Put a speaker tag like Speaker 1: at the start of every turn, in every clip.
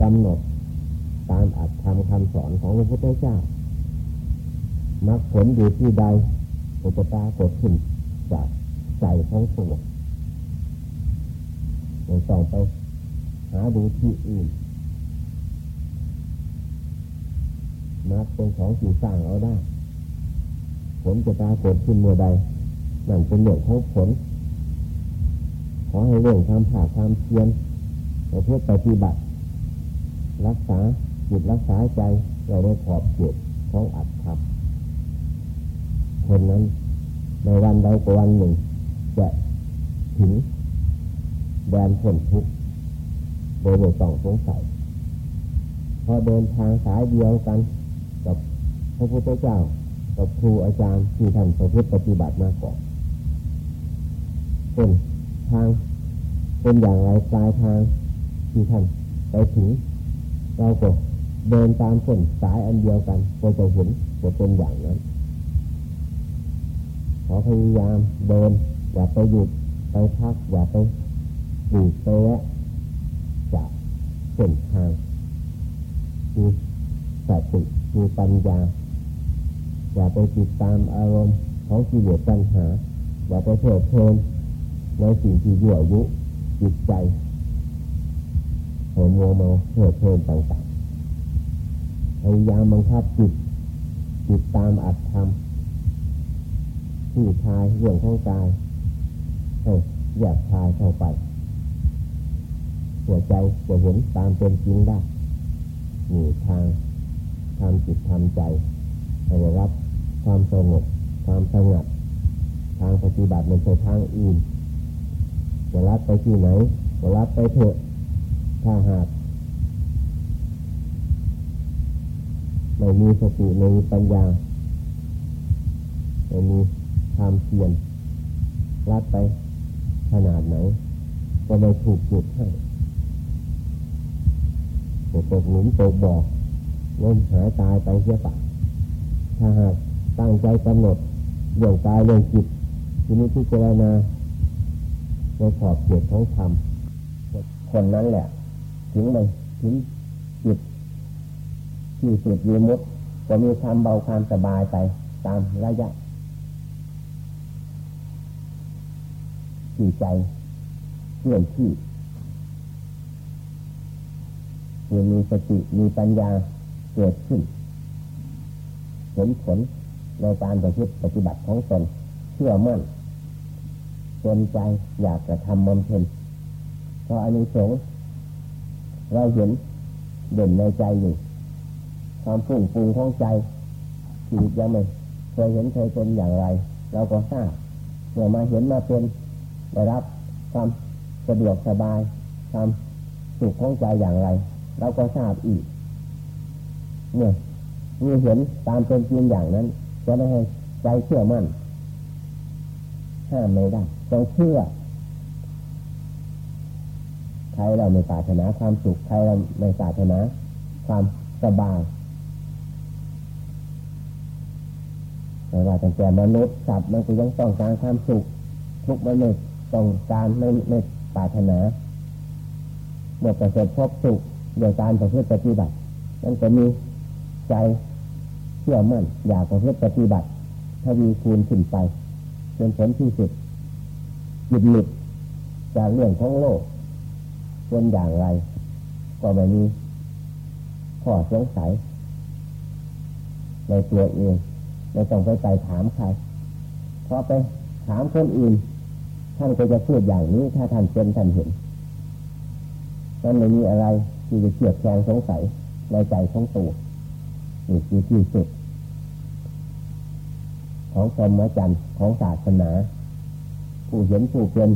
Speaker 1: กำหนดตามอัตธรรมคำสอนของพระพุทธเจ้ามรรคผลอยู่ที่ใดอุปตากดขึ้นจากใจของตัวไม่ต้องไปหาดูที่อื่นมรรคเป็นของที่สร้างเอาได้ ผลจะปรากฏขึ้นเมื่อใดนั่นเป็นเรื่องของผล ขอให้เรื่องความผ่าความเพียรเพื่อปฏิบัติ รักษาจิตรักษาใจเราได้ขอบเขตของอัตธรรมคนนั้นในวันใดก็วันหนึ่ง จะถึงแดนผลทุกข์โดยไม่ต้องสงสัยพอเดินทางสายเดียวกันกับพระพุทธเจ้ากับครูอาจารย์ที่ท่านประพฤติปฏิบัติมาก่อนเป็นทางเป็นอย่างไรปลายทางที่ท่านไปถึง เราก็เดินตามเส้นสายอันเดียวกันก็จะเห็นจะเป็นอย่างนั้น ขอพยายามเดินอย่าไปหยุดไปพักอย่าไปหยุดไปแวะจากเส้นทางคือสติคือปัญญา อย่าไปติดตามอารมณ์ของกิเลสปัญหา อย่าไปเถิดเพลินในสิ่งที่ยั่วยุจิตใจ ให้มัวเมาเถิดเพลินต่างๆพยายามบังคับจิตจิตตามอัตธรรมที่ทายเรื่องของกายให้แยกทายเข้าไป หัวใจจะเห็นตามเป็นจริงได้มีทางทำจิตทำใจให้รับความสงบความสงัดทางปฏิบัติมันเป็นทางอื่นจะรับไปที่ไหนก็รับไปเถอะ ถ้าหากไม่มีสติไม่มีปัญญาไม่มีความเพียรรัดไปขนาดไหน ก็ไม่ถูกจุดให้ตกหลุมตกบ่อล้มหายตายไปเสียป่าถ้าหากตั้งใจกำหนดเรื่องกายเรื่องจิตทีนี้ที่เจรณาในขอบเขตของธรรมคนนั้นแหละ ถึงเลยถึงจิตที่สุดยีมุดจะมีความเบาความสบายไปตามระยะที่ใจเคลื่อนที่คือมีสติมีปัญญาเกิดขึ้นเห็นผลในการปฏิบัติปฏิบัติของตนเชื่อมั่นจนใจอยากจะทำบำเพ็ญเพราะอันนี้สง เราเห็นเด่นในใจอยู่ ความฟุ้งฟูของใจที่ยังไม่เคยเห็นเคยเป็นอย่างไร เราก็ทราบเมื่อมาเห็นมาเป็นได้รับความสะดวกสบายความสุขของใจอย่างไร เราก็ทราบอีกเนี่ยมีเห็นตามเป็นจริงอย่างนั้นจะไม่ให้ใจเชื่อมั่นห้ามไม่ได้ต้องเชื่อ รเราไม่ปรารถนาความสุขใครเราไม่ปรารถนาความสบายแต่ว่าตั้งแต่มนุษย์สัตว์มันก็ยังต้องการความสุขทุกมันไม่ต้องการไม่ไม่ปรารถนาเมื่อประสบพบสุขโดยการประพฤติปฏิบัตินั่นก็มีใจเชื่อมั่นอยากประพฤติปฏิบัติทวีคูณขึ้นไปเป็นผลที่สุดจิตหลุดจากเรื่องของโลก เป็นอย่างไร ก็ไม่มีข้อสงสัย ในตัวเองไม่ต้องไปไปถามใครเพราะไปถามคนอื่น ท่านก็จะพูดอย่างนี้ ถ้าท่านเป็นท่านเห็นนั่นไม่มีอะไรที่จะเกียดแคงสงสัยในใจของตัวนี่คือที่สุด ของสมจันทร์ของศาสนา ผู้เห็นผู้เป็น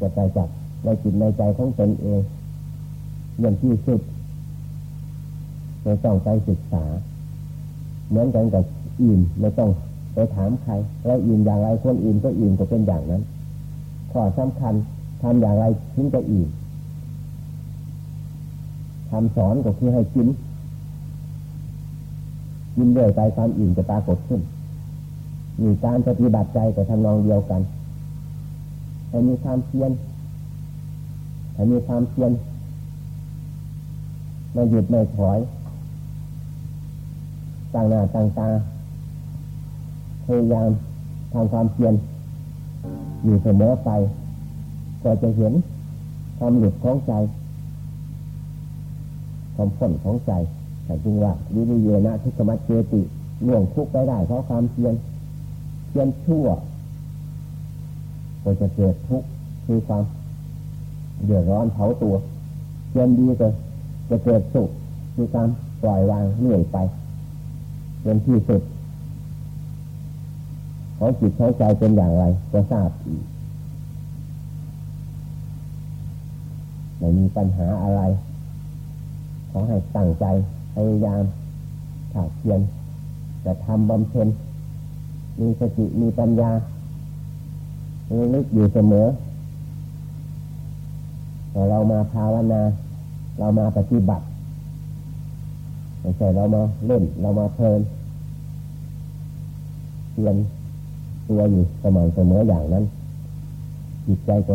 Speaker 1: จะไปจับ ในจิตในใจของตนเอง อย่างที่สุดไม่ต้องไปศึกษา เหมือนกันกับอื่นไม่ต้องไปถามใครเราอื่นอย่างไรคนอื่นก็อื่นก็เป็นอย่างนั้นข้อสำคัญทำอย่างไรถึงจะอื่นคำสอนก็คือให้กินกินด้วยใจความอิ่มจะปรากฏขึ้น มีการปฏิบัติใจกับทำนองเดียวกันให้มีความเพียร ให้มีความเพียรไม่หยุดไม่ถอยต่างหน้าต่างตาพยายามทำความเพียรอยู่เสมอไปก็จะเห็นความหลุดของใจความพ้นของใจแต่จริงว่าวิริยนะทุกขมัจเจติล่วงทุกไปได้เพราะความเพียรเพียรชั่วก็จะเกิดทุกข์คือความ เดือดร้อนเผาตัวเพียรดีก็จะเกิดสุขคือการปล่อยวางเหนื่อยไปเป็นที่สุดของจิตของใจเป็นอย่างไรจะทราบอีกไม่มีปัญหาอะไร ขอให้ตั้งใจพยายามถ้าเพียรจะทำบำเพ็ญมีสติมีปัญญาระลึกอยู่เสมอ แต่เรามาภาวนา เรามาปฏิบัติไม่ใช่เรามาเล่น เรามาเพลินเพียนตัวอยู่สม่ำเสมออย่างนั้น จิตใจก็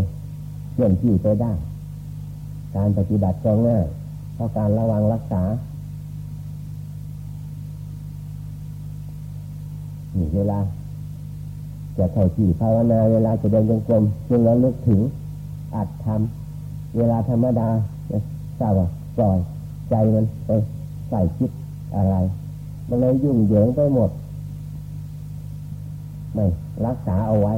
Speaker 1: เคลื่อนที่ไปได้ การปฏิบัติก็ง่ายเพราะการระวังรักษานี่เวลาจะเข้าที่ภาวนาเวลาจะเดินจงกรมจึงระลึกถึงอัดทำ เวลาธรรมดาทราบว่าปล่อยใจมันไปใส่คิดอะไร มันเลยยุ่งเหยิงไปหมด ไม่รักษาเอาไว้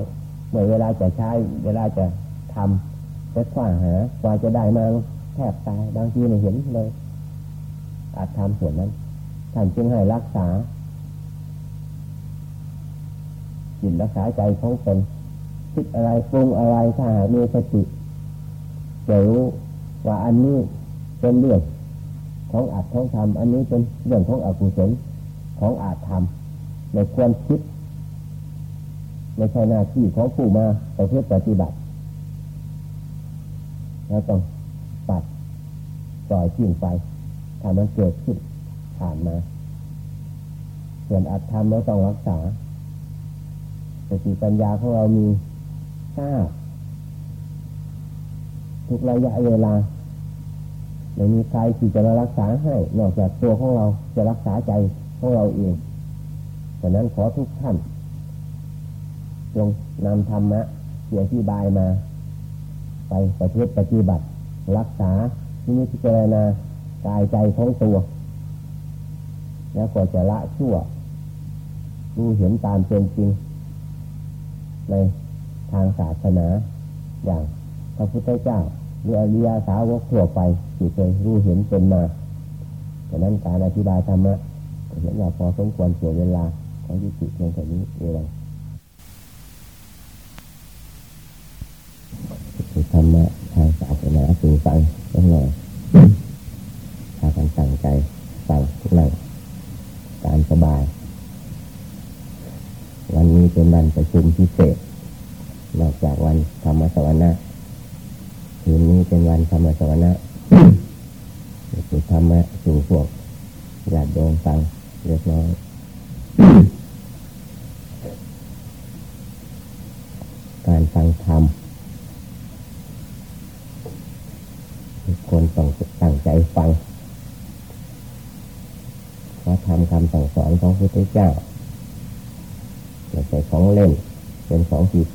Speaker 1: เมื่อเวลาจะใช้เวลาจะทำจะคว้าหากว่าจะได้มาแทบตายบางทีไม่เห็นเลยอาจทำส่วนนั้นท่านจึงให้รักษาจิตรักษาใจของตนคิดอะไรปรุงอะไรถ้าหากมีสติ จะรู้ว่าอันนี้เป็นเรื่องของอาจของทำอันนี้เป็นเรื่องของอกุศลของอาจทำในควรคิดไม่ใช่หน้าที่ของผู้มาแต่เพื่อปฏิบัติแล้วต้องปัดปล่อยทิ้งไปถ้ามันเกิดขึ้นผ่านมา ส่วนอาจทำเราต้องรักษาสติปัญญาของเรามีทราบ ทุกระยะเวลาไม่มีใครที่จะมารักษาให้ นอกจากตัวของเราจะรักษาใจของเราเองดังนั้นขอทุกท่านจงนำธรรมะเสียที่บายมา ไปประพฤติปฏิบัติ รักษาที่นี้พิจารณากายใจของตัว แล้วก็จะละชั่วรู้เห็นตามเป็นจริงในทางศาสนาอย่าง พระพุทธเจ้าหรืออริยสาวกทั่วไปที่เคยรู้เห็นเป็นมาดังนั้นการอธิบายธรรมะเห็นว่าพอสมควรเสียเวลาของยุติเพียงแค่นี้เองธรรมะทางศาสนาสู่ฟังต้องหน่อยพากันตั้งใจฟังทุกหน่อยการสบาย วันนี้เป็นวันประชุมพิเศษนอกจากวันธรรมสวนะคื นนี้เป็นวันธรรมสวนะสู่ธรรมะสู่พวกญาติโยมฟังเรียบร้อยการฟังธรรมทุกคนต้องตั้งใจฟังเพราะทำคำสั่งสอนของพระพุทธเจ้าไม่ใช่ของเล่น เป็นของจิต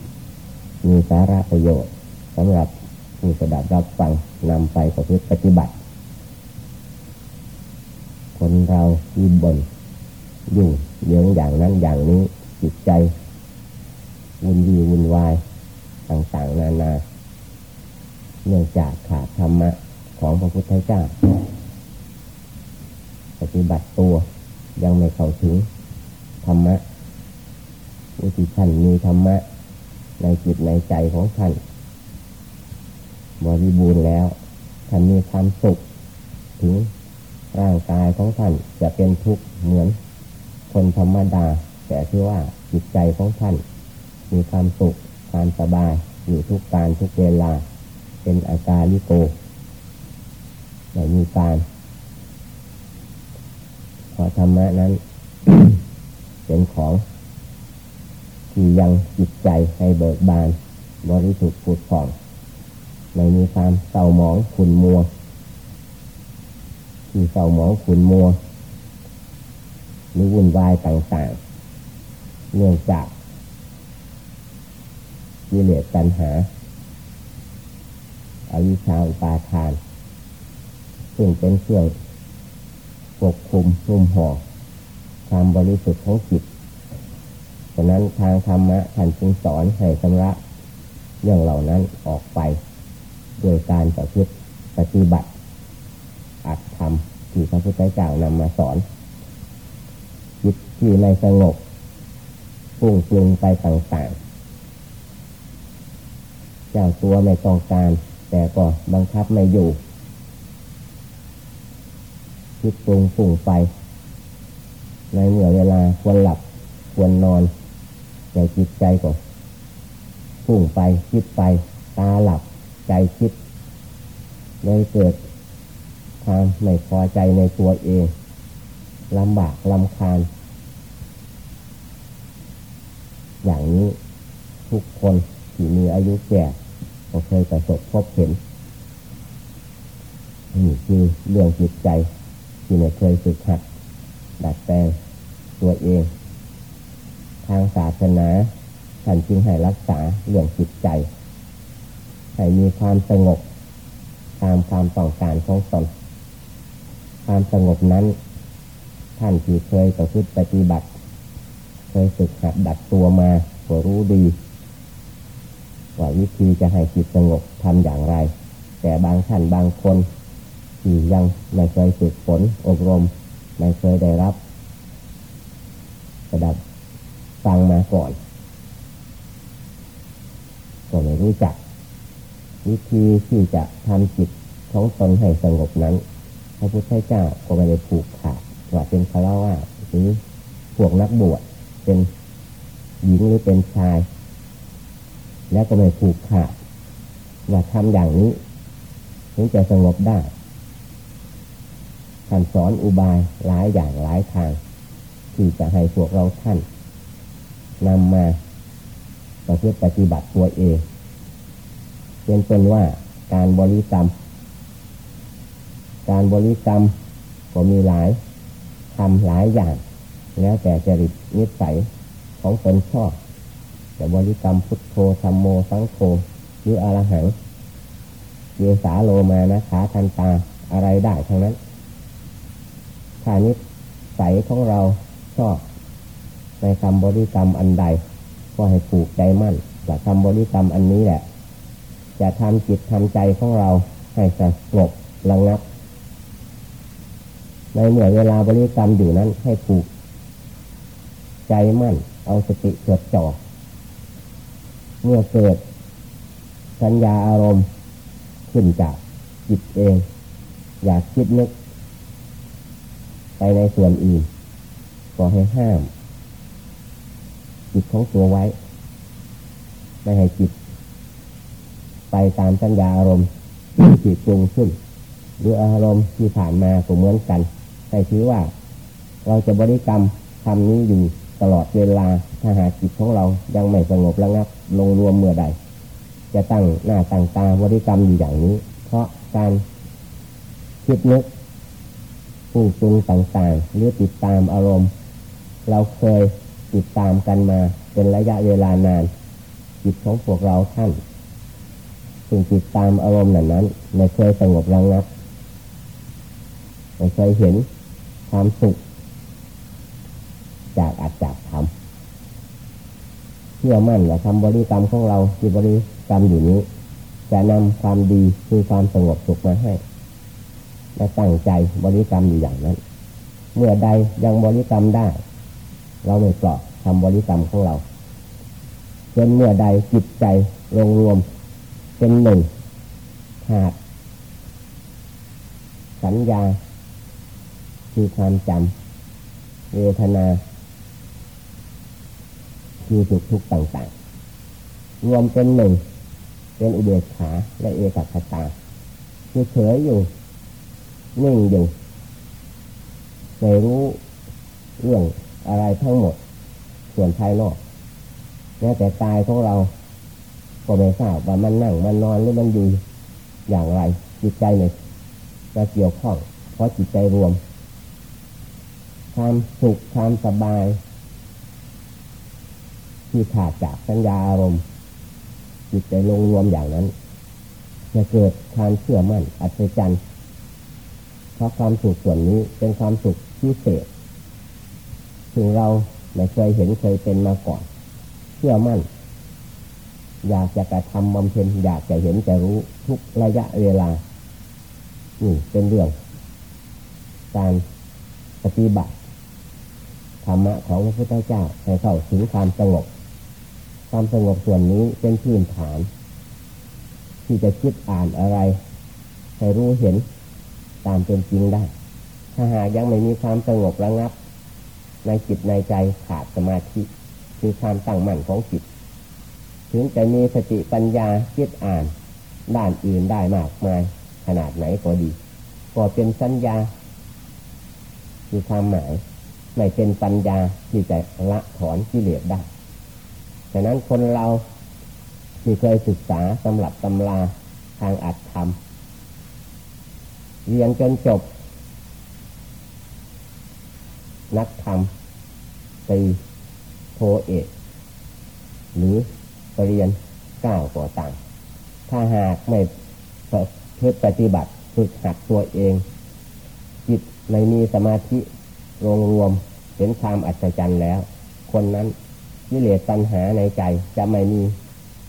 Speaker 1: มีสาระประโยชน์สำหรับ ผู้สดับรับฟังนำไปประพฤติปฏิบัติ คนเราที่บนยุ่งเยื้องอย่างนั้นอย่างนี้จิตใจวุ่นวีวุ่นวายต่างๆ นานา เนื่องจากขาดธรรมะของพระพุทธเจ้า ปฏิบัติตัวยังไม่เข้าถึงธรรมะอุทิท่านมีธรรมะ ในจิตในใจของท่าน บริบูรณ์แล้วท่านมีความสุข ถึงร่างกายของท่านจะเป็นทุกข์เหมือนคนธรรมดา แต่ที่ว่าจิตใจของท่าน มีความสุขความสบายอยู่ทุกการทุกเวลา เป็นอาการลิโกไม่มีการขอธรรมะนั้น เป็นของที่ยังจิตใจให้เบิกบานบริสุทธิ์ผุดผ่อง ไม่มีความเศร้าหมองขุ่นมัวที่เศร้าหมองขุนมัวหรือวุ่นวายต่างๆเนื่องจากกิเลสตัณหาอาวิชชาอุปาทาน ซึ่งเป็นเครื่องปกคุมรุ่มห่อความบริสุทธิ์ของจิตฉะนั้นทางธรรมะท่านจึงสอนให้ชำระเรื่องเหล่านั้นออกไป โดยการประพฤติปฏิบัติอัดทำที่พระพุทธเจ้านำมาสอนจิตที่ไม่สงบฟุ้งฟรุงไปต่างๆ เจ้าตัวไม่ต้องการ แต่ก็บังคับไม่อยู่คิดปรุงฝุ่งไป ในเมื่อเวลาควรหลับควรนอนใจจิตใจก็ฝุ่งไปคิดไปตาหลับ ใจคิดเลยเกิดความไม่พอใจในตัวเองลำบากลำคาญ อย่างนี้ทุกคนที่มีอายุแก่ก็เคยประสบพบเห็นนี่คือเรื่องจิตใจ ที่ไม่เคยฝึกหัด ดัดแปลงตัวเอง ทางศาสนาท่านจึงให้รักษาเรื่องจิตใจ ให้มีความสงบ ตามความต้องการของตนความสงบนั้น ท่านที่เคยประพฤติปฏิบัติ เคยฝึกหัดดัดตัวมาก็รู้ดีว่าวิธีจะให้จิตสงบทำอย่างไร แต่บางท่านบางคนที่ยังไม่เคยฝึกฝนอบรมไม่เคยได้รับระดับฟังมาก่อน ก็ไม่รู้จัก วิธีที่จะทำจิตของตนให้สงบนั้น พระพุทธเจ้าก็ไม่ได้ผูกขาดว่าเป็นคารวะหรือพวกนักบวชเป็นหญิงหรือเป็นชาย แล้วก็ไม่ผูกขาดว่าทำอย่างนี้ถึงจะสงบได้ท่านสอนอุบายหลายอย่างหลายทาง ที่จะให้พวกเราท่านนำมาประพฤติปฏิบัติตัวเอง เป็นเป็นว่าการบริกรรม การบริกรรมก็มีหลายทำหลายอย่าง แล้วแต่จริตนิสัยของตนชอบจะบริกรรมพุทโธธรรมโมสังโฆหรืออรหังเยสาโลมานะขาทันตาอะไรได้ทั้งนั้นถ้านิสัยของเราชอบ ในคำบริกรรมอันใด ก็ให้ผูกใจมั่นว่คำบริกรรมอันนี้แหละ จะทำจิตทำใจของเราให้สงบระงับในเมื่อเวลาบริกรรมอยู่นั้นให้ผูก ใจมั่น เอาสติจดจ่อเมื่อเกิด สัญญาอารมณ์ ขึ้นจากจิตเอง อยากคิดนึก ไปในส่วนอื่นก็ให้ห้าม จิตของตัวไว้ ไม่ให้จิต ไปตามสัญญาอารมณ์ที่ปรุงขึ้นหรืออารมณ์ที่ผ่านมาก็เหมือนกันให้ถือว่า เราจะบริกรรมทำนี้อยู่ตลอดเวลาถ้าหากจิตของเรายังไม่สงบระงับลงรวมเมื่อใด จะตั้งหน้าตั้งตาบริกรรมอยู่อย่างนี้ เพราะการคิดนึกผู้ปรุงต่างๆหรือติดตามอารมณ์ เราเคยติดตามกันมาเป็นระยะเวลานาน จิตของพวกเราท่าน ถึงติดตามอารมณ์นั้นนั้นไม่เคยสงบระงับไม่เคยเห็นความสุข จากอาจจากธรรมเชื่อมั่นว่าทำบริกรรมของเราที่บริกรรมอยู่นี้ จะนำความดีคือความสงบสุขมาให้และตั้งใจบริกรรมอยู่อย่างนั้น เมื่อใดยังบริกรรมได้ เราไม่ปลอบทำบริกรรมของเราจนเมื่อใดจิตใจรวมรวม เป็นหนึ่งขาดสัญญาคือความจำเวทนา คือสุขทุกข์ต่างๆ รวมเป็นหนึ่ง เป็นอุเบกขาและเอกคตาคือเฉยอยู่ นิ่งอยู่ไม่รู้เรื่องอะไรทั้งหมด ส่วนภายนอกแม้แต่ตายของเรา ก็ไม่ทราบว่ามันนั่งมันนอนหรือมันอยู่อย่างไร จิตใจเนี่ยจะเกี่ยวข้อง เพราะจิตใจรวม ความสุขความสบาย ที่ขาดจากสัญญาอารมณ์ จิตใจลงรวมอย่างนั้นจะเกิดความเชื่อมั่นอัศจรรย์เพราะความสุขส่วนนี้เป็นความสุขพิเศษถึงเราไม่เคยเห็นเคยเป็นมาก่อน เชื่อมั่น อยากจะกระทำบำเพ็ญอยากจะเห็นจะรู้ทุกระยะเวลานี่เป็นเรื่อง การปฏิบัติธรรมะของพระพุทธเจ้าให้เข้าถึงความสงบ ความสงบส่วนนี้เป็นพื้นฐาน ที่จะคิดอ่านอะไร ให้รู้เห็นตามเป็นจริงได้ ถ้าหากยังไม่มีความสงบระงับ ในจิตในใจขาดสมาธิ คือความตั้งมั่นของจิต ถึงจะมีสติปัญญาคิดอ่าน ด้านอื่นได้มากมาย ขนาดไหนก็ดี ก็เป็นสัญญาคือความหมายไม่เป็นปัญญาที่จะละถอนกิเลสได้ฉะนั้นคนเราที่เคยศึกษาสำหรับตำราทางอัดธรรมเรียนจนจบ นักธรรมตีโทเอกหรือ ปรริญญาเก้าวก่อต่าง ถ้าหากไม่เพื่อปฏิบัติฝึกหัดตัวเอง จิตในมีสมาธิรวมรวมเห็นความอัศจรรย์แล้ว คนนั้นกิเลสตัณหาในใจจะไม่มี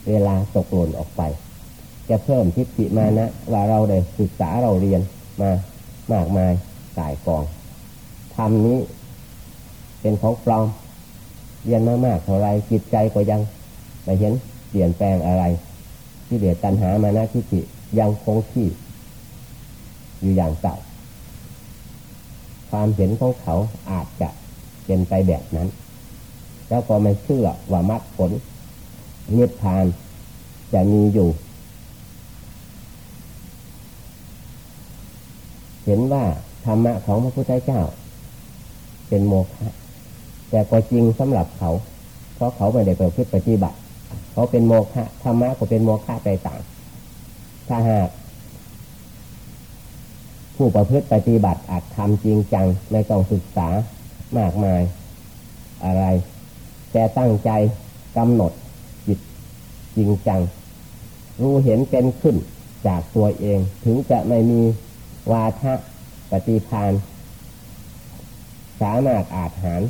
Speaker 1: เวลาตกหล่นออกไป จะเพิ่มทิฏฐิมานะว่าเราได้ศึกษาเราเรียนมามากมายสายกองทำนี้เป็นของปลอม เรียนมามากเท่าไรจิตใจก็ยัง ไม่เห็นเปลี่ยนแปลงอะไรที่เดียตัณหามานะทิฏฐิยังคงที่ อยู่อย่างเก่าความเห็นของเขาอาจจะเป็นไปแบบนั้น แล้วก็ไม่เชื่อว่ามรรคผลนิพพานจะมีอยู่ เห็นว่าธรรมะของพระพุทธเจ้า เป็นโมฆะแต่ก็จริงสำหรับเขา เพราะเขาไม่ได้ประพฤติปฏิบัติ เขาเป็นโมฆะธรรมะก็เป็นโมฆะไปต่าง ถ้าหากผู้ประพฤติปฏิบัติอาจทำจริงจังไม่ต้องศึกษามากมายอะไร แต่ตั้งใจกำหนดจิตจริงจัง รู้เห็นเป็นขึ้นจากตัวเอง ถึงจะไม่มีวาทะปฏิพานสามารถอาจหาร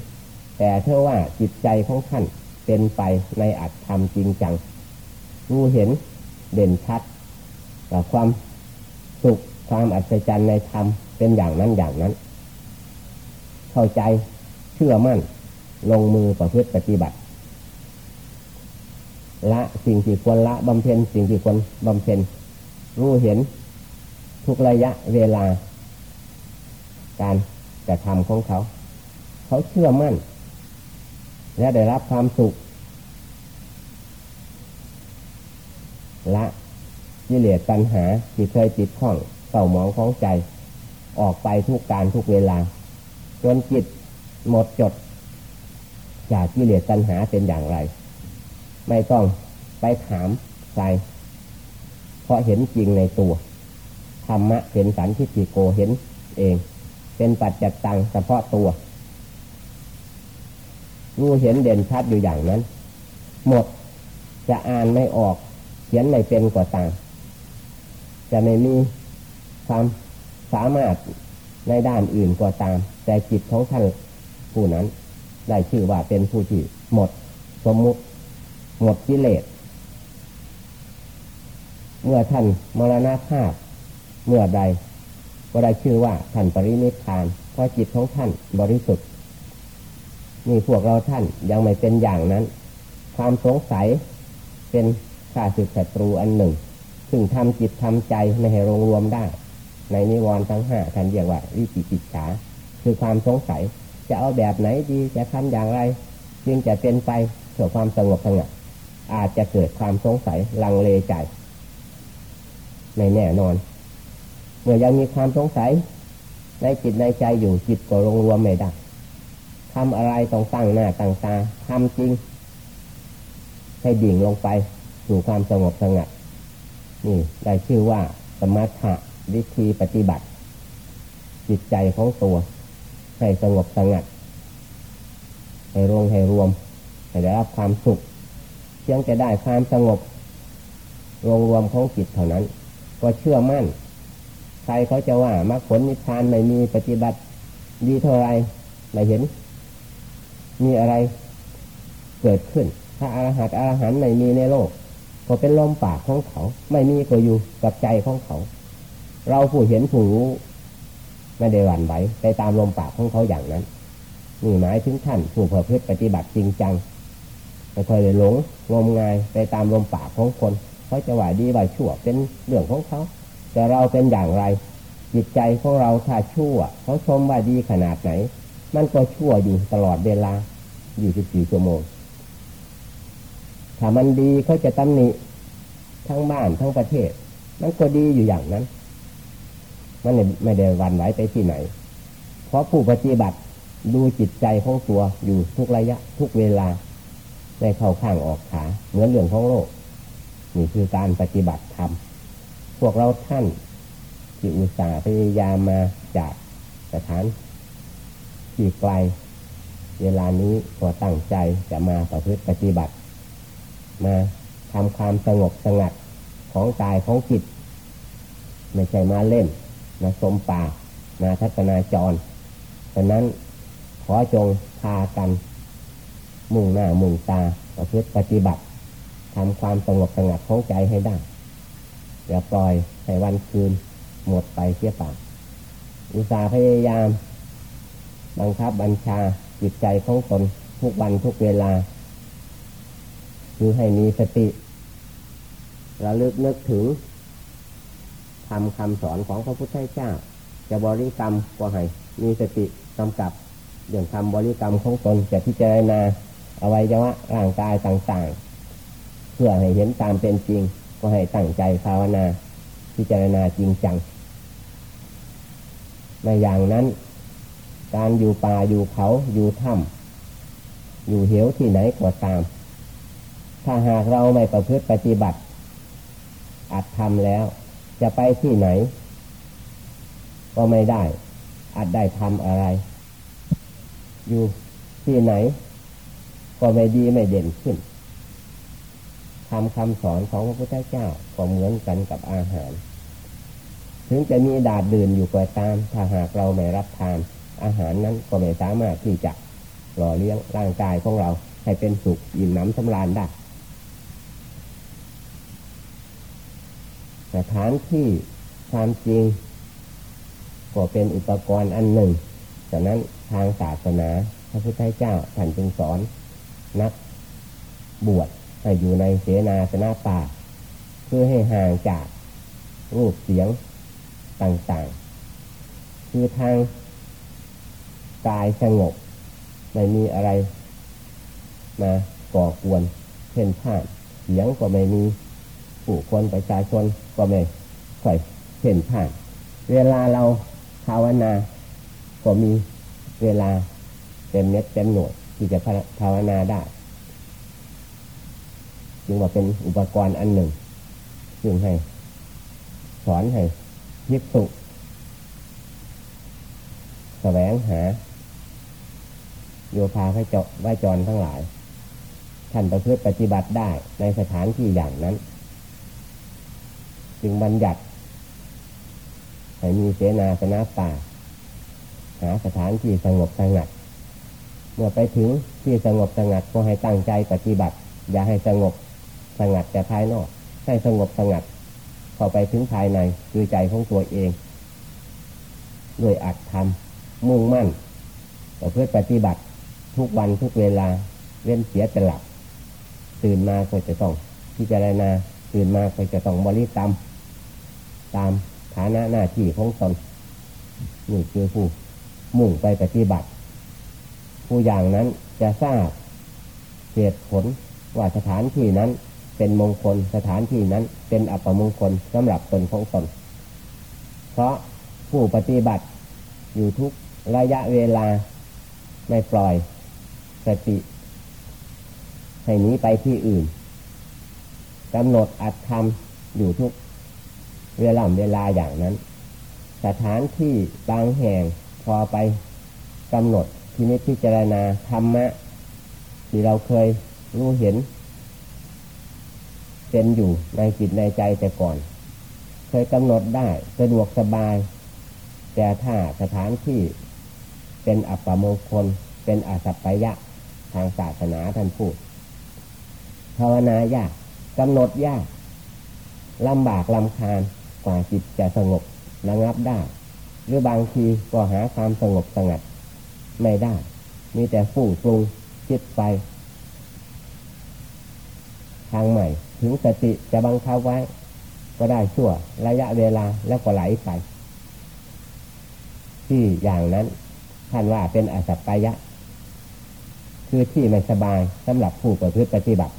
Speaker 1: แต่เท่าว่าจิตใจของท่าน เป็นไปในอัตธรรมจริงจังรู้เห็นเด่นชัดแต่ความสุขความอัศจรรย์ในธรรมเป็นอย่างนั้นอย่างนั้น เข้าใจเชื่อมั่น ลงมือประพฤติปฏิบัติ ละสิ่งที่ควรละบำเพ็ญสิ่งที่ควรบำเพ็ญรู้เห็นทุกระยะเวลา การกระทำของเขา เขาเชื่อมั่น และได้รับความสุข ละยิเลสตัณหาที่เคยติดข้องเศร้าหมองของใจ ออกไปทุกการทุกเวลา จนจิตหมดจด จากกิเลสตัณหาเป็นอย่างไร ไม่ต้องไปถามใครเพราะเห็นจริงในตัวธรรมะเป็นสันทิฏฐิโกเห็นเอง เป็นปัจจัตตังเฉพาะตัว รู้เห็นเด่นชัดอยู่อย่างนั้น หมดจะอ่านไม่ออก เขียนไม่เป็นกว่าต่าง จะไม่มีความสามารถในด้านอื่นก็ตาม แต่จิตของท่านผู้นั้น ได้ชื่อว่าเป็นผู้ที่หมดสมมุติหมดกิเลสเมื่อท่านมรณภาพ เมื่อใดก็ได้ชื่อว่าท่านปรินิพพาน เพราะจิตของท่านบริสุทธิ์ นี่พวกเราท่านยังไม่เป็นอย่างนั้น ความสงสัยเป็นข้าศึกศัตรูอันหนึ่ง ซึ่งทำจิตทำใจไม่ให้รวมรวมได้ ในนิวรณ์ทั้งห้าท่านเรียกว่าวิจิกิจฉาคือความสงสัยจะเอาแบบไหนดีจะทำอย่างไร จึงจะเป็นไปเพื่อความสงบสงัดอาจจะเกิดความสงสัยลังเลใจในแน่นอน เมื่อยังมีความสงสัย ในจิตในใจอยู่จิตก็ลงรวมไม่ได้ ทำอะไรต้องตั้งหน้าตั้งตาทำจริง ให้ดิ่งลงไปสู่ความสงบสงัด นี่ได้ชื่อว่าสมถะวิธีปฏิบัติ จิตใจของตัวให้สงบสงัด ให้รวมให้รวม ให้ได้รับความสุขเพียงจะได้ความสงบรวมรวมของจิตเท่านั้น ก็เชื่อมั่น ใครเขาจะว่ามรรคผลนิพพานไม่มีปฏิบัติดีเท่าไรไม่เห็น มีอะไรเกิดขึ้น ถ้าอารหัตอรหันไม่มีในโลก ก็เป็นลมปากของเขา ไม่มีก็อยู่กับใจของเขา เราผู้เห็นผู้รู้ไม่ได้หวั่นไหวไปตามลมปากของเขาอย่างนั้นนี่หมายถึงท่านผู้เพื่อปฏิบัติจริงจังไม่ค่อยได้หลงงมงายไปตามลมปากของคนเขาจะว่าดีว่าชั่วเป็นเรื่องของเขา แต่เราเป็นอย่างไร จิตใจของเราถ้าชั่วเขาชมว่าดีขนาดไหน มันก็ชั่วอยู่ตลอดเวลาอยู่สิบสี่ชั่วโมง ถ้ามันดีเขาจะตำหนิทั้งบ้านทั้งประเทศ มันก็ดีอยู่อย่างนั้น มันไม่ได้วันไหวไปที่ไหน เพราะผู้ปฏิบัติดูจิตใจของตัวอยู่ทุกระยะ ทุกเวลาได้เข้าข้างออกขาเหมือนเรื่องของโลก นี่คือการปฏิบัติธรรม พวกเราท่านที่อุตส่าห์พยายามมาจากสถาน ที่ไกล เวลานี้ก็ตั้งใจจะมาประพฤติปฏิบัติ มาทำความสงบสงัดของกายของจิต ไม่ใช่มาเล่น มาสมป่า มาทัศนาจรดังนั้นขอจงพากัน มุ่งหน้ามุ่งตาประพฤติปฏิบัติทำความสงบสงัดของใจให้ได้อย่าปล่อยให้วันคืนหมดไปเสียเปล่าอุตสาห์พยายาม บังคับบัญชาจิตใจของตนทุกวันทุกเวลา คือให้มีสติ ระลึกนึกถึงทำคำสอนของพระพุทธเจ้า จะบริกรรมก็ให้มีสติกำกับเรื่องคำบริกรรมของตนจะพิจารณาอวัยวะร่างกายต่างๆ เพื่อให้เห็นตามเป็นจริง ก็ให้ตั้งใจภาวนา พิจารณาจริงจังในอย่างนั้น การอยู่ป่าอยู่เขาอยู่ถ้ำอยู่เหวที่ไหนก็ตาม ถ้าหากเราไม่ประพฤติปฏิบัติ อาจทำแล้ว จะไปที่ไหน ก็ไม่ได้ อาจได้ทำอะไร อยู่ที่ไหน ก็ไม่ดีไม่เด่นขึ้นทำคำสอนของพระพุทธเจ้าก็เหมือนกันกับอาหาร ถึงจะมีดาดดื่นอยู่ก็ตาม ถ้าหากเราไม่รับทาน อาหารนั้นก็ไม่สามารถที่จะหล่อเลี้ยงร่างกายของเราให้เป็นสุขอิ่มน้ำสำราญได้สถานที่ความจริง ก็เป็นอุปกรณ์อันหนึ่งฉะนั้นทางศาสนาพระพุทธเจ้าท่านจึงสอนนักบวชให้อยู่ในเสนาสนะป่า เพื่อให้ห่างจากรูปเสียงต่างๆ คือทาง กายสงบไม่มีอะไรมาก่อกวนเช่นผ่านเสียงก็ไม่มีผู้คนประชาชนก็ไม่ค่อยเห็นผ่าน เวลาเราภาวนา ก็มีเวลาเต็มเม็ดเต็มหน่วยที่จะภาวนาได้จึงว่าเป็นอุปกรณ์อันหนึ่งจึงให้ สอนให้ยิกสุแสวงหา โยคาให้เจาะไว้จรทั้งหลาย ท่านประพฤติปฏิบัติได้ในสถานที่อย่างนั้น จึงบัญญัติให้มีเสนาสนะป่า หาสถานที่สงบสงัด เมื่อไปถึงที่สงบสงัดก็ให้ตั้งใจปฏิบัติ อย่าให้สงบสงัดแต่ภายนอก ให้สงบสงัดเข้าไปถึงภายในคือใจของตัวเองด้วยอัดทำมุ่งมั่นเพื่อปฏิบัติ ทุกวันทุกเวลาเว้นเสียเป็นหลับ ตื่นมาก็จะต้องพิจารณาตื่นมาก็จะต้องบริกรรม ตามฐานะหน้าที่ของตนนี่คือผู้มุ่งไปปฏิบัติ ผู้อย่างนั้นจะทราบเหตุผลว่าสถานที่นั้นเป็นมงคลสถานที่นั้นเป็นอัปมงคลสำหรับตนของตนเพราะผู้ปฏิบัติอยู่ทุกระยะเวลาไม่ปล่อย สติให้หนีไปที่อื่นกำหนดอัดทำอยู่ทุกเวลาเวลาอย่างนั้น สถานที่บางแห่งพอไปกำหนดที่นิพพิจารณาธรรมะ ที่เราเคยรู้เห็น เป็นอยู่ในจิตในใจแต่ก่อน เคยกำหนดได้สะดวกสบาย แต่ถ้าสถานที่เป็นอัปมงคล เป็นอสัปปยะ ทางศาสนาท่านพูดภาวนายากกำหนดยากลำบากลำคาญกว่าจิตจะสงบระงับได้ หรือบางทีก็หาความสงบสงัด ไม่ได้ มีแต่ฟุ้งปรุงคิดไป ทางใหม่ ถึงสติจะบังคับไว้ ก็ได้ชั่วระยะเวลาแล้วก็ไหลไป ที่อย่างนั้นท่านว่าเป็นอสัปปายะ คือที่ไม่สบายสำหรับผู้ประพฤติปฏิบัติ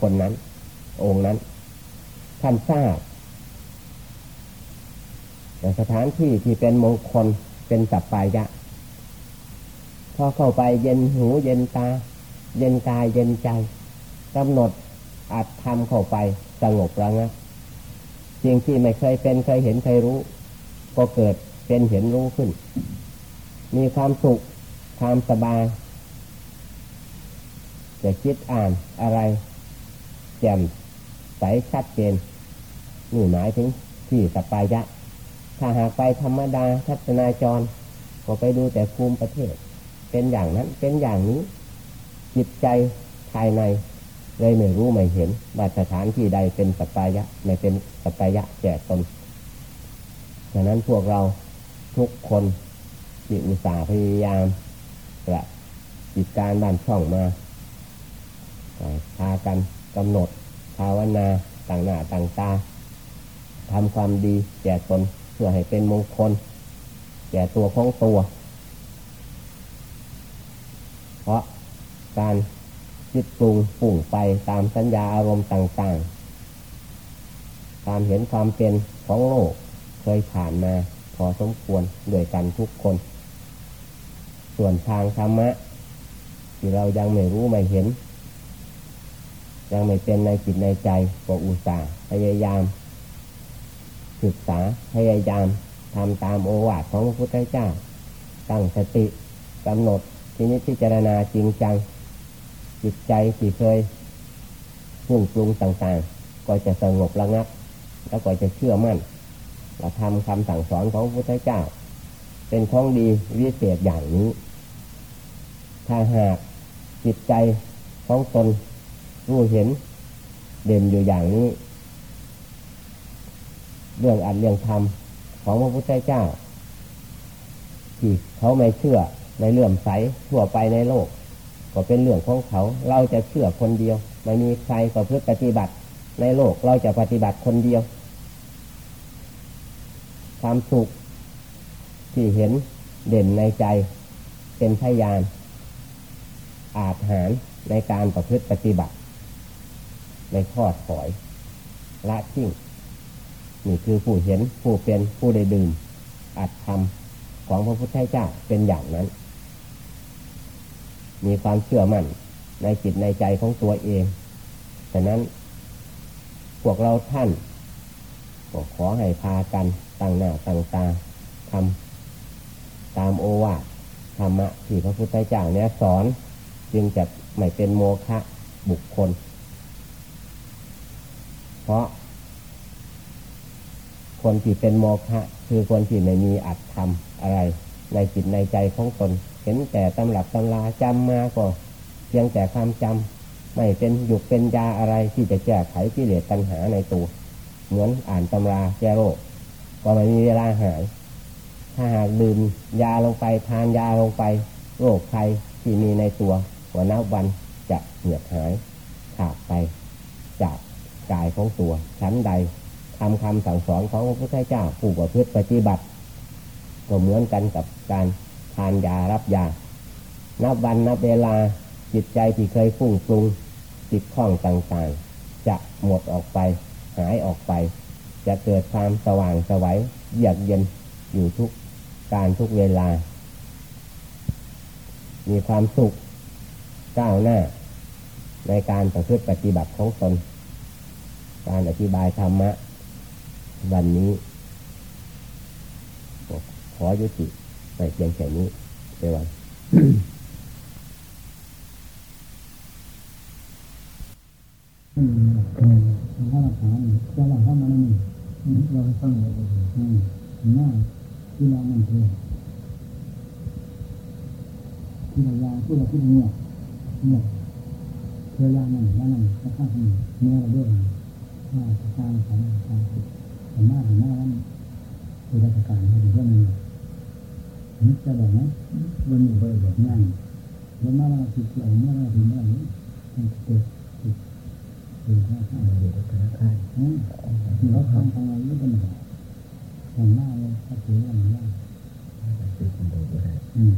Speaker 1: คนนั้น องค์นั้นท่านทราบแต่สถานที่ที่เป็นมงคลเป็นสัปปายะพอเข้าไปเย็นหูเย็นตา เย็นกายเย็นใจกำหนดอัดทำเข้าไปสงบระงับสิ่งที่ไม่เคยเป็นเคยเห็นเคยรู้ ก็เกิดเป็นเห็นรู้ขึ้น มีความสุขความสบาย จะคิดอ่านอะไรแจ่มใสชัดเจนนี่หมายถึงที่สปายะ ถ้าหากไปธรรมดาทัศนาจร ก็ไปดูแต่ภูมิประเทศ เป็นอย่างนั้นเป็นอย่างนี้ จิตใจภายในเลยไม่รู้ไม่เห็นว่าสถานที่ใดเป็นสปายะ ไม่เป็นสปายะแก่ตนฉะนั้นพวกเราทุกคนจิตอุตสาห์พยายามกระจิตการบ้านช่องมา พากันกำหนด ภาวนาต่างหน้าต่างตาทำความดีแก่ตนเพื่อให้เป็นมงคล แก่ตัวของตัว เพราะการคิดปรุงปุ่งไปตามสัญญาอารมณ์ต่างๆ ตามเห็นความเป็นของโลกเคยผ่านมาพอสมควรด้วยกันทุกคน ส่วนทางธรรมะ ที่เรายังไม่รู้ไม่เห็น ยังไม่เป็นในจิตในใจก็อุตส่าห์พยายามศึกษาพยายามทำตามโอวาทของพระพุทธเจ้า ตั้งสติกำหนดทีนี้พิจารณาจริงจัง จิตใจที่เคยพุ่งปรุงต่างๆ ก็จะสงบระงับ แล้วก็จะเชื่อมั่นเราทำคำสั่งสอนของพระพุทธเจ้า เป็นของดีวิเศษอย่างนี้ ถ้าหากจิตใจของตน รู้เห็น เด่นอยู่อย่างนี้ เรื่องอันเรื่องธรรมของพระพุทธเจ้า ที่เขาไม่เชื่อในเลื่อมใสทั่วไปในโลก ก็เป็นเรื่องของเขา เราจะเชื่อคนเดียว ไม่มีใครประพฤติปฏิบัติ ในโลกเราจะปฏิบัติคนเดียว ความสุขที่เห็นเด่นในใจ เป็นพยาน อาจหารในการประพฤติปฏิบัติ ในข้อถอยละทิ้งนี่คือผู้เห็นผู้เป็นผู้ได้ดื่มอัดทำของพระพุทธเจ้าเป็นอย่างนั้น มีความเชื่อมั่นในจิตในใจของตัวเองฉะนั้น พวกเราท่านก็ขอให้พากันตั้งหน้าตั้งตาทำตามโอวาทธรรมะที่พระพุทธเจ้าเนี่ยสอนจึงจะไม่เป็นโมฆะบุคคล เพราะ คนที่เป็นโมฆะคือคนที่ไม่มีอัตธรรมอะไร ในจิตในใจของตน เห็นแต่ตำหรับตำราจำมาก็เพียงแต่ความจำไม่เป็นหยุกเป็นยาอะไรที่จะแก้ไขกิเลสตัณหาในตัว เหมือนอ่านตำราแก้โรคก็ไม่มีเวลาหาย ถ้าหากดื่มยาลงไปทานยาลงไป โรคภัยที่มีในตัวหัวนับวันจะเหือดหายขาดไป กายของตัวชั้นใดทำคำสั่งสอนของพระพุทธเจ้าผู้ประพฤติปฏิบัติ ก็เหมือนกันกับการทานยารับยา นับวันนับเวลาจิตใจที่เคยฟุ้งปรุงจิตข้องต่างๆ จะหมดออกไป หายออกไป จะเกิดความสว่างสวัยเยือกเย็นอยู่ทุกการทุกเวลา มีความสุขก้าวหน้า ในการประพฤติปฏิบัติของตน การอธิบายธรรมะ วันนี้ขอ
Speaker 2: ขอยุติไปเพียงแค่นี้ไปวัน
Speaker 3: อืมเออหลวงพ่อรักษาเนี่ยจะหลังเข้ามาแล้วนี่เราไปฟังเลยอืมหน้าที่เรามันเพื่อที่เรายาที่เราที่เงียบเงียบเพื่อยานั่นยานั่นจะฆ่าคนเมื่อเราด้วย ว่าการของการเห็นหน้าเห็นหน้านั้นคือราชการเขาถึงเรื่องนี้นี่จะบอกไหมบนหนึ่งบริบทงานเรื่องมาว่าผิดเราเมื่อเราถึงเมื่อไหร่มันเกิดผิดผิดข้าข้า
Speaker 2: อยู่ธนาคาร
Speaker 3: อืมแล้วทำทำอะไรไม่เป็นไรเห็นหน้าเลยถ้าถือว่ามันยาก
Speaker 2: ซื้อคอนโดก็ได้
Speaker 3: อืม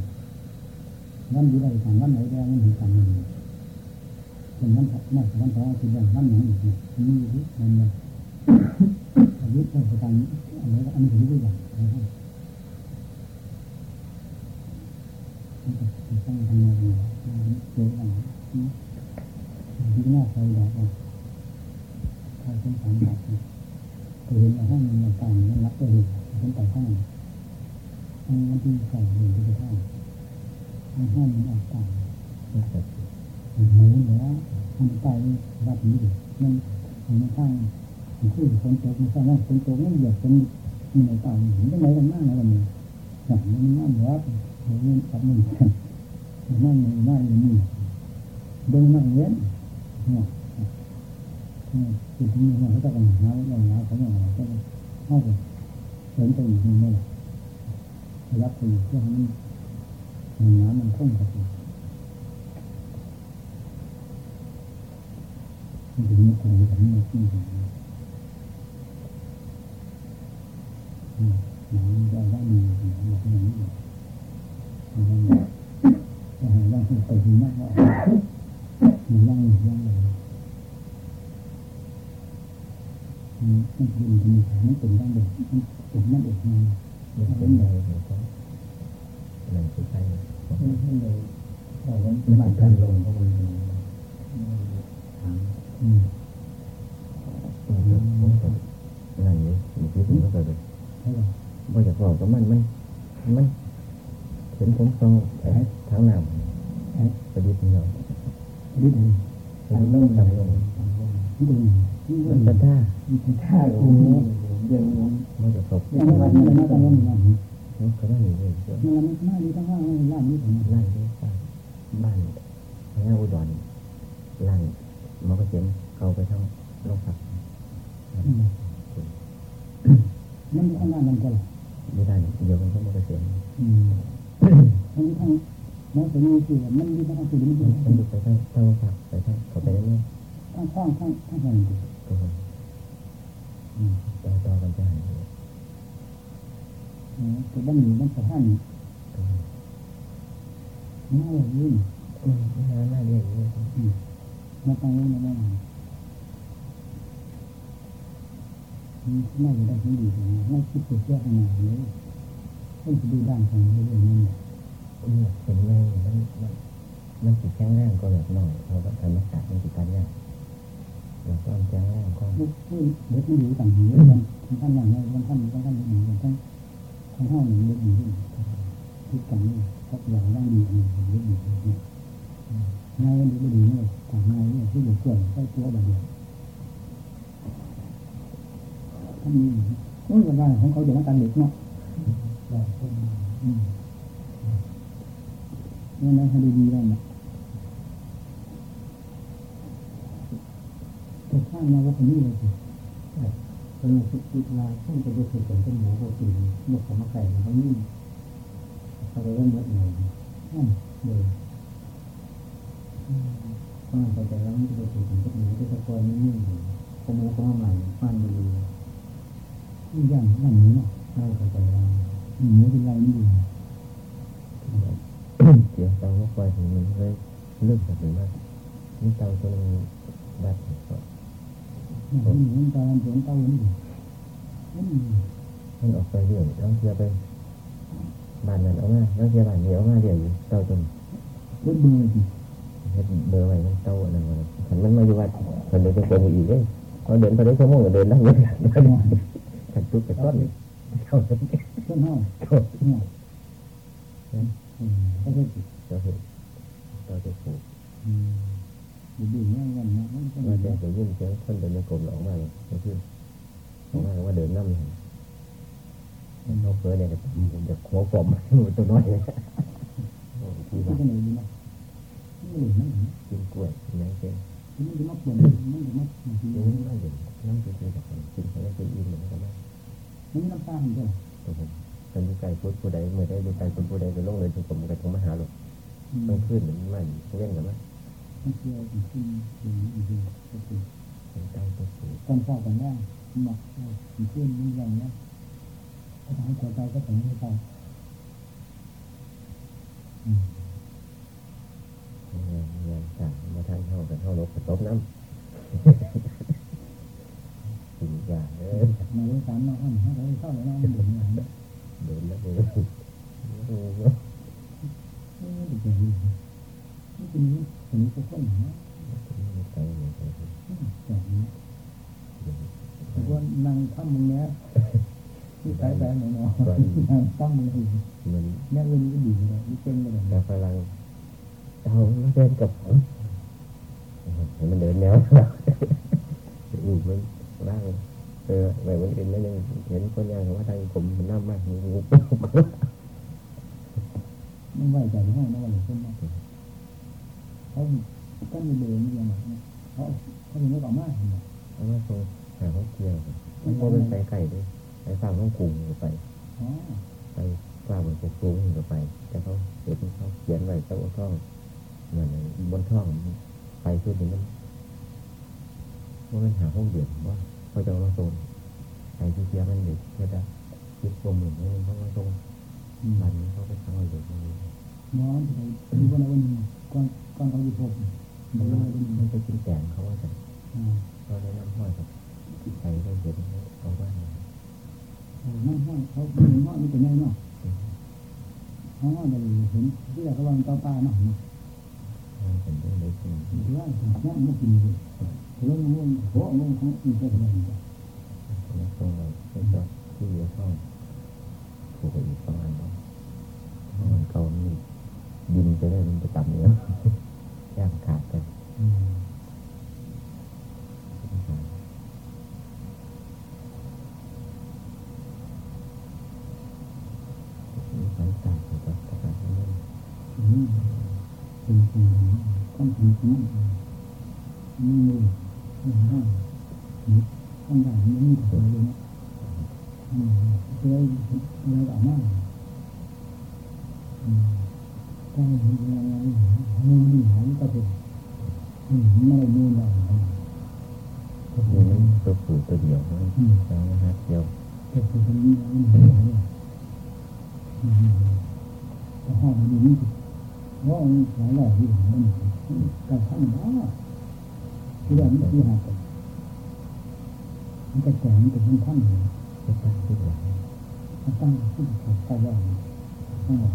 Speaker 3: วันดีใดต่างวันไหนแดงมันถึงกันมัน เป็นวันถัดมาวันต่อคือวันวันหนึ่งอีกนมีที่มันเลยอายุเท่ากันอะไรอันนี้ถือว่าอย่างนะครับต้องทำงานเจออะไรที่น่าใส่ดอกใครเป็นสามดอกเคยเห็นห้องมันต่างมันรับไปเลยเป็นแต่ห้องมันที่ใส่เงินที่ห้องห้องมันออกต่าง
Speaker 2: ไม่ใช่
Speaker 3: หมูแล้วมันไปวัดนี้มันมันตั้งมันคือฝนตกมันสร้างฝนตกมันเหยียบฝนมันในต่างเห็นได้ไหมกันมากนะวันหนังมันน่าเหนือหมูมันกับมันมันนั่งมันนั่งอย่างนี้เดินนั่งเว้นเนี่ยจุดนี้เนี่ยเขาจะกันหาอย่างหาเขาอย่างไรก็เข้าไปเดินไปอีกนิดนึงรับไปอีกเพื่อให้มันน้ำมันคงกับมันจะมีคน แบบนี้ที่ดีหนังจะว่ามีหนังแบบนี้มันจะหาว่าไปดีมากว่ามันยังยังเลยมันเป็นมันมันเป็นด้า นเดียวมันเป็นนั่นเองมัน
Speaker 2: ไม่เป็ไรเลยก็นั่นคือใคร
Speaker 3: ไม่ใช่เลยแต่ว่า
Speaker 2: มัน
Speaker 3: มัน
Speaker 2: เป็นการลงเข้ามา
Speaker 3: อืม
Speaker 2: ผมก็นั่นนี่มันคิดถึงก็เลย
Speaker 3: ใช่ไหม
Speaker 2: บ่อยากบอกก็มันมันมันเห็นผมต้องทางน้ำประดิษฐ์เนาะ
Speaker 3: นี่ดี
Speaker 2: ประดิษฐ์ต้องทำลง
Speaker 3: นี่ดีนี่
Speaker 2: มัน
Speaker 3: ดี
Speaker 2: เป็นท่า
Speaker 3: มันท่าโอ้โหยัง
Speaker 2: มันจะครบ
Speaker 3: ยังไม่วันนี้นะตอนนี้นะ
Speaker 2: มันก็ว่าหนีเลยเจ้า
Speaker 3: มันน่าดีทั้งว่าร้านนี้ผม
Speaker 2: ล่างที่บ้านบ้านพญาอุดรล่าง มันก็เขียนเข้าไปทั้งโรงพัก
Speaker 3: มันทำงานมันก็หรอ
Speaker 2: ไม่ได้เดี๋ยวมันก็มันก็เสีย
Speaker 3: อืมมันทางมันเป็นมีคือมันมีทั้งคือมันมี
Speaker 2: มันอยู่ไปทั้งทั้งโรงพักไปทั้งเขาไปเรื่อย
Speaker 3: ทั้งข้างทั้งทั้งแห่ง
Speaker 2: ๆก็ต่อต่อกันไปหายเลย
Speaker 3: แต่บ้านอยู่มันสถานน่าเลยยิ่ง
Speaker 2: อืมน่าน่าเรียนเลย
Speaker 3: มาตั้งไว้ในบ้านน่าจะได้ผลดีเลยน่คิดเพื่อขนาดนี้ต้องดูด้านของเรื่องนั้เน
Speaker 2: อืมเป็นไงมันมันมันติดแข็งแรงก็แบบน้อยเราะว่าธรรมศาสตร์มันติดการยากแล้วก็แข็งแรงก็
Speaker 3: ลูกเด็กมันอยู่ต่างหูกันท่านอย่างไรท่านท่านท่านท่านหนึ่งท่านท่านห้าหนึ่งเด็กหนึ่งคิดกันนี่ก็อย่างร่างดีอันหนึ่งเด็กหนึ่ง เนี่ยง่ายวันนี้ก็ดีเนี่ยต่างง่ายเนี่ยที่อยู่เกิดใช้ตัวแบบเดียวท่านนี้โอ้ยวันนั้นของเขาจะมาการเด็กเนาะนี่นะให้ดีๆได้นะแต่ข้างมาว่าคนนี้เลยสิเป็นสุกิลาซึ่งจะดูสุดเป็นหมูโปรตีนหมดสมไก่เขานี่เขาเลยเริ่มลดหน่อยอืมเลย ก็มันใจแล้วมันจะดูสุดเป็นหมูที่ตะกอนนิ่งๆอยู่พอหมูก็มาใหม่ฟันดูนี่ย่างย่างหมูเนะใช่เข้าใจแล้วหมูเป็นไรนี่ดู
Speaker 2: เกี่ยวเตาก็ปล่อยถึงมันเลยเลือกแบบนี้ว่านี่เตาตัวนึงดัดก็
Speaker 3: หมูหมูตาเสียงเตานี่ดูอืม
Speaker 2: มันออกไปเรื่อยต้องเสียไปบ้านนั้นเอามาแล้วเสียบ้านนี้เอามาเรื่อยอยู่เตาตัวนี้
Speaker 3: รถเบื่อสิ
Speaker 2: เฮ็ด เบอร์ไว้มันเตาอันนั้นมันขันมันมาอยู่วัดขันเดินไปเจออีกเลยเขาเดินไปได้ชั่วโมงก็เดินได้เยอะขันจุกไปต้น
Speaker 3: เเข้า
Speaker 2: สังเกต
Speaker 3: เพื่อนห้อง
Speaker 2: โทษ
Speaker 3: เนี่ยก็คือ
Speaker 2: เราเห็นเราจะผูก
Speaker 3: ดูดูเนี่ยกันนะมันก็
Speaker 2: ว่า
Speaker 3: ดี
Speaker 2: จะจะยิ่งเสียงคนเดินในกลมออกมาเลยก็คือออกมาว่าเดินน้ำเลยเราเพื่อเนี่ยจะจะหัวกลมตัวน้อยที่
Speaker 3: ที่
Speaker 2: ว่า
Speaker 3: ก็ไหนดีนะ ไม่หลือไม่
Speaker 2: กินกล้วยยังเป็น
Speaker 3: มันจะมาปวดมันจะมาบางที
Speaker 2: ยังไม่เห็นน้ำกินกินกับคนกินเขาได้กินอิ่มเหมือนกันนะ
Speaker 3: มันน้ำตาหันเดียว
Speaker 2: ตัวผมเป็นอยู่ไกลพุทธผู้ใดเมื่อได้อยู่ไกลพุทธผู้ใดจะลงเลยถึงผมก็ต้องมหาหรอกต้องขึ้นเหมือนมันเว้นกันไหม
Speaker 3: มันเชื่อมันขึ้นเป็นดีก็คือ
Speaker 2: เป็นใกล้ตัวสูง
Speaker 3: ตอนพ่อตอนแรกมันบอกมันขึ้นมันใหญ่แล้วถ้าทำให้หัวใจก็ถึงหัวใจ
Speaker 2: งานงาน ต่างเท่ากันเท่าลบกับตบน้ำกินยาเออ
Speaker 3: มาเรื่องสามน้องห้ให้เข้าเลยน้องมันดื่มอย่างนี้
Speaker 2: เดินแล้วเดิน
Speaker 3: ไม่ได้เกี่ยวนี่เป็นนี้เป็นนี้ก็คนนะ
Speaker 2: ไปเลยไปเลย
Speaker 3: แบบนี้ว่านั่งทำมึงเนี้ยที่สายแบงหนูเนาะนั่งมึงอีก
Speaker 2: เหมือน
Speaker 3: เนี่ยเงินก็ดีเลยนี่เก่งเลย
Speaker 2: กาฝรั่งเอาแล้วเดินกับผม เห็นมันเดินแนวอืมมันร่างเออแบบวันอื่นแล้วยังเห็นคนย่างว่าทางผมมันน้ำมากงู
Speaker 3: ไม่ไหวใจห้องนะวันหรือคนนะเขาก็มีเดินมีอะไรเนี่ยเขาเขาถึงไม่ต่อมากเห็นไม
Speaker 2: เอาว่าตรงหาห้องเที่ยวมันก็เป็นไปไก่ด้วยไปสร้างห้องกลุ่มไป
Speaker 3: อ๋อ
Speaker 2: ไปกล้าบนกสูงก็ไปแต่เขาเห็นเขาเขียนไว้เจ้าท่องเหมือนบนท่อง ว่ามันหาห้องเดียวว่าเขาจะมาโซนไปที่เทียมันเด็กเพื่อจะคิดรวมหนึ่งให้มันต้องมาตรงบันนี้เขาไปทำอะไรอยู่ตรงนี้
Speaker 3: น้องไปดูวันวันนึงก่อนก่อนเขาอยู่พบ
Speaker 2: มั
Speaker 3: มันน
Speaker 2: ไม่
Speaker 3: เลยเป็น
Speaker 2: มันไปกินแกงเขาว่าจะ
Speaker 3: อ่า
Speaker 2: เขาได้น้ำห้อยกับไปได้เห็นเขาว่า
Speaker 3: นั่งห้องเขาเห็นห้องนี่เป็นไงเนาะห้องเราเห็นที่เรากำลังต่อตาเนาะ
Speaker 2: เป็นเรื่องเล็กน้อย
Speaker 3: หรือว่าย่างไม่กินเลยเรื่องง่วงหัวง่วงของอีกคนหนึ่ง
Speaker 2: แล้วตรงเราก็จะที่เยอะท่องถูกอีกประมาณนั้นมันเกานี่ดินจะได้มันจะต่ำเนื้อย่างขาดกันมีสายตาของประกาศนั้น
Speaker 3: เป็นจริงต้องทำจริงนี่เลย ไม่ได้ต้องได้ไม่มีอะไรเลยนะเคยอะไรออกมาก็เห็นอะไรมือนี่หายก็เป็นไม่ได้มือเรา
Speaker 2: มีนั้นตัวผู้ตัวเดียวนะแล้วนะฮะเดียว
Speaker 3: ก็คือคนนี้ไม่ได้เลยแต่ห้องมันี้ว่าหลายหลายที่ผมมันการทำได้ ที่เรื่องนี้ที่หากันมันก็แสงเป็นท่านๆ
Speaker 2: จะตั้งขึ้นหลัง
Speaker 3: มาตั้งขึ้นของใครบ้างตั้งหมด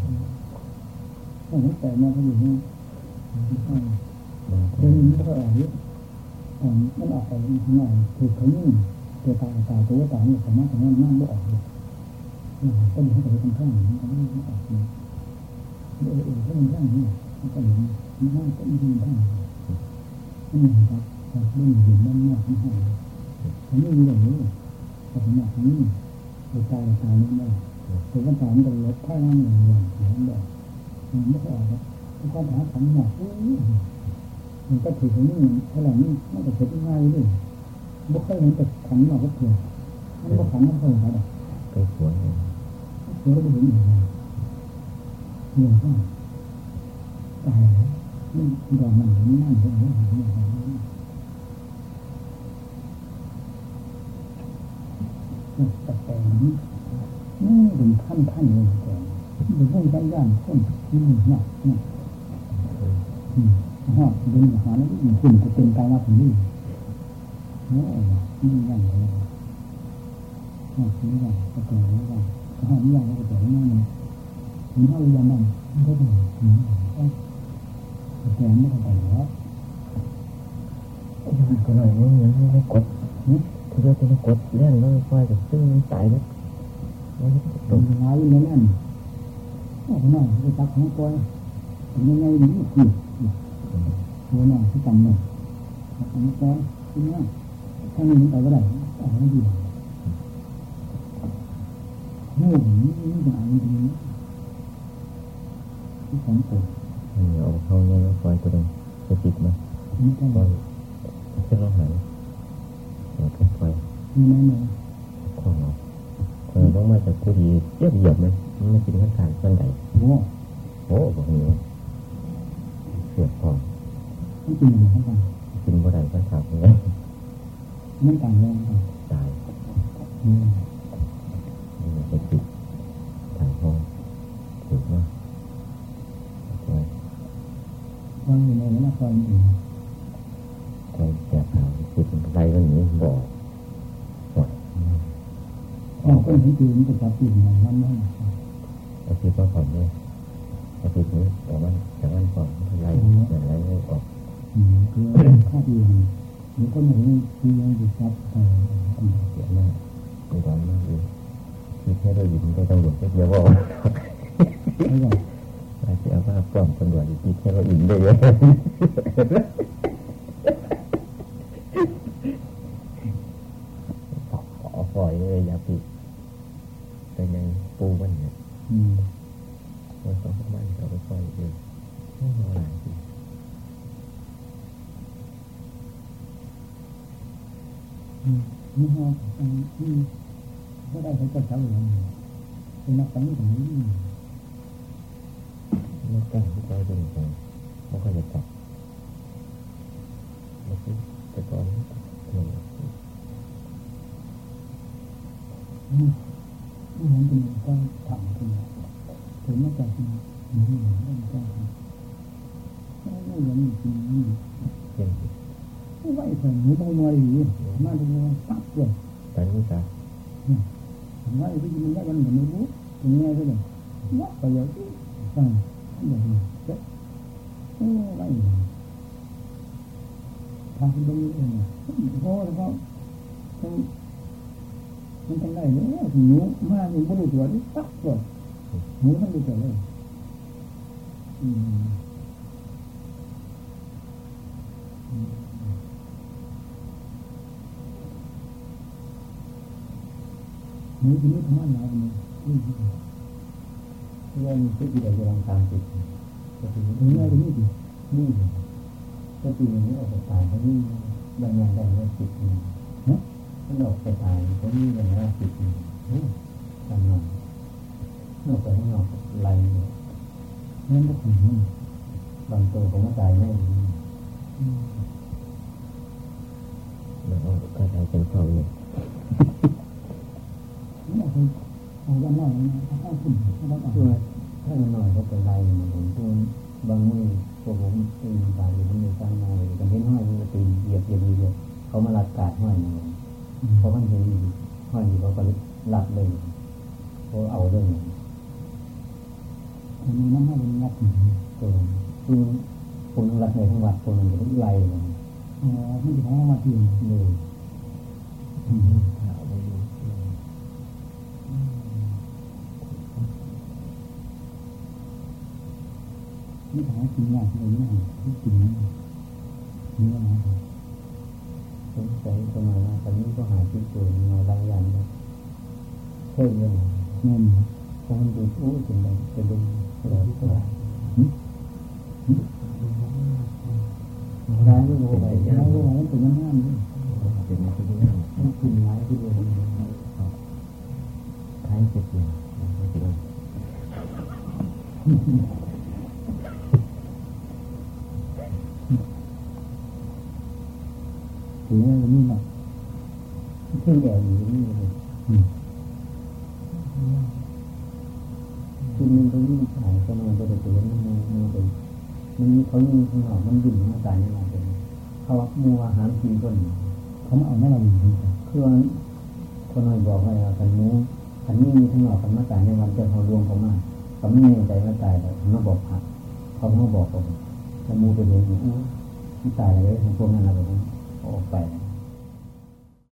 Speaker 3: ตั้งแต่มาก็อยู่นี่ตั้ง
Speaker 2: บาง
Speaker 3: เดี๋ย
Speaker 2: น
Speaker 3: วนี้ก็ออกเยอะอ่อนมันออกไปข้างนอกคือเขายิ่งตัวตาตาตัวตาเนี่ยสามารถทำให้มันนั่งไม่ออกเลยก็อยู่ให้ไปข้างข้างมันก็ไม่ออกเลยเออเออก็มันข้างนี่มันก็เห็นมันข้างก็มันข้างม่เห็นครับครับ เรื่องเห็นมันมากไม่ห้องมันไม่มีอะไรเลยแต่ผมอยากนี่ตัวตาตาเนี่ยไม่ถึงคำถามกันลดข้างหนึ่งอย่างที่ผมบอกมันไม่ออกแล้วคำถามของหนักมันก็ถือของนี่เท่าไหร่นี่มันก็เสร็จง่ายเลยบุคคลมันจะขันหนักก็เถื่อนมันก็ขันน้ำเพิ่มครับ
Speaker 2: ไปสวนเลย
Speaker 3: เถื่อนก็เห็นอีกแล้วเรื่องก็ตายแล้วนี่ดอกมันมันนั่นเลยนะ แต่แต่นี้นี่เป็นขั้นขั้นเลยแต่เป็นให้ย่านย่านคนที่หนึ่งหนักหนักฮะเดินหาแล้วมันขึ้นจะเป็นกายว่าผมนี่โอ้นี่ยังไงฮะนี่ยังก็ตัวนี้ยังก็ฮะนี่ยังก็ตัวนี้นั่นนี่เขายังมันไม่ได้แต่ไม่ได้แล้ว
Speaker 2: ก็หน่อยนี่ยังไม่กด ที่เราจะกดเล่นแล้วค่อยกับซึ่งมันตายแล้ว
Speaker 3: เป็นร้ายอยู่ในนั้นโอ้โหน่อยไปจับของก้อยเป็นยังไงนี่คือตัวน่อยที่จำเนี่ยจับของก้อยที่นี่ถ้ามีมันไปก็ได้เอาให้ดีโอ้โหนี่อย่างนี้ที่ของตัว
Speaker 4: เอาเขาเนี่ยปล่อยตัวเองจะติดมา
Speaker 3: นี่ก็
Speaker 4: ปล่อยจะร้องหา ยเราก็ปล่อย
Speaker 3: มีแน่นอน
Speaker 4: ของเราเออต้องมาจากกูดีเยียบเหยียบมันมันไม่กินข้างการส่วนใด
Speaker 3: โอ้
Speaker 4: โอ้บอกนี่เสียบพอ
Speaker 3: ต้องกินอะไรกัน
Speaker 4: กินบ่ได้ก็ขาดเลย
Speaker 3: นั่นต่างแรงกัน
Speaker 4: ตาย
Speaker 3: อืม
Speaker 4: นี่จะติดตายพอถูกไหมปล่อย
Speaker 3: วางอยู่ในนั้นคอยอยู่
Speaker 4: บา
Speaker 3: งคนเห็นตีมันจะจับตีนมันมันไม่
Speaker 4: อาทิตย์ก็ผ่อนเนี่ยอาทิตย์นี้ออกมาจากวันก่อนไรอย่างไรไม่ออก
Speaker 3: อืมคือข้าดีหรือคนเห็นตียังจะจับไป
Speaker 4: เสียมากมีความมากดีที่แค่ได้ยินก็ต้องหยุดเดียวว่า
Speaker 3: ไม่ไหว
Speaker 4: อาจจะเอาว่าปลอมตำรวจที่แค่เราอินได้เยอะขอปล่อยเลยอย่าปิดแต่ยังปูมันเนี่ย
Speaker 3: อืม
Speaker 4: มันต้องมันเราไปปล่อยเองไม่เอาอะไรสิ
Speaker 3: อื มนี่ฮะอันนี้ก็ได้เขาจะจับเลยเป็นนักตั้งแต่นี้
Speaker 4: ไม่กล้าที่จะดึงไปมันก็จะจับมันคือแต่ก่อนเนี่ย
Speaker 3: อืมนี่มันเป็นการทำขึ้นถึงไม่จับจริงนี่มันก็ทำไม่ยังจริงนี่
Speaker 4: เรื่อง
Speaker 3: ไม่ไหวเถอะหนูต้องมาอยู่มาตรงนี้ปั๊บเลย
Speaker 4: แต่นี่จ้ะ
Speaker 3: ผมว่าไอ้ที่มันได้กันเหมือนไม่รู้ตรงนี้ก็เลยว่าไปอย่างนี้ฟังแบบนี้เจ๊โอ้ไม่ทางตรงนี้เองโอ้แล้วก็ต้องมันต้องได้เนี่ยหนูมาหนูไม่รู้ตัวนี่ปั๊บเลยหนูทั้งดูตัวเลยอืม นี่นี่ทำอะไรเนี่ยนี่
Speaker 4: เรื่องที่ดีเราจะลองตามติดก็คือ
Speaker 3: ถึงแม้จะนี่ดิ
Speaker 4: นี่ก็คือนี้ออกไปตายเขานี่บางอย่างได้ไม่ติดนี่
Speaker 3: ฮะ
Speaker 4: ถ้าออกไปตายเขานี่อย่างนี้ติดนี่จำนวนนอกไปข้างนอกไรเนี่ย
Speaker 3: นั่นก็ถึง
Speaker 4: บางตัวเขาก็ตายไม่ดีแล้วก็ตายเป็นเขาเนี่ย
Speaker 3: นี่เอาไปเอาด้านนอกนะเอาขึ้นเอาด้านออก
Speaker 4: คือถ้าหน่อยก็เป็นไรเหมือนผมพูดบางมือพวกผมตีนตายอยู่ที่ในตั้งมาเลยกันเห็นห้อยมันตีเหยียบเหยียบเหยียบเขามาลัดกาดห้อยมาเลยเพราะมันเห็นห้อยอยู่เขาก็หลัดเลยเขาเอาเลย
Speaker 3: อันนี้น้ำให้เป็นงัด
Speaker 4: ตัวคือคนรักในทั้งวัดคนหนึ่งก็ต้องไล่เลย
Speaker 3: อ๋อไม่ใช่ของมาที
Speaker 4: เลย
Speaker 3: ไม่ใช่กินยากเลยนะที่กินนี่นี่นะ
Speaker 4: สงสัยประมาณว่าตอนนี้ก็หาที่ตัวมาหลายอย่างนะเพิ่มเลย
Speaker 3: เงิน
Speaker 4: เพรามันดูอู้จนแบบจะดึงเราที่ตัวร้านไม่รู้อะไร
Speaker 3: แล้
Speaker 4: ย่าง
Speaker 3: วว่ามันเป็นยังไงนี่
Speaker 4: เป็นที่นี่ต้องกินร้ายที่เดีย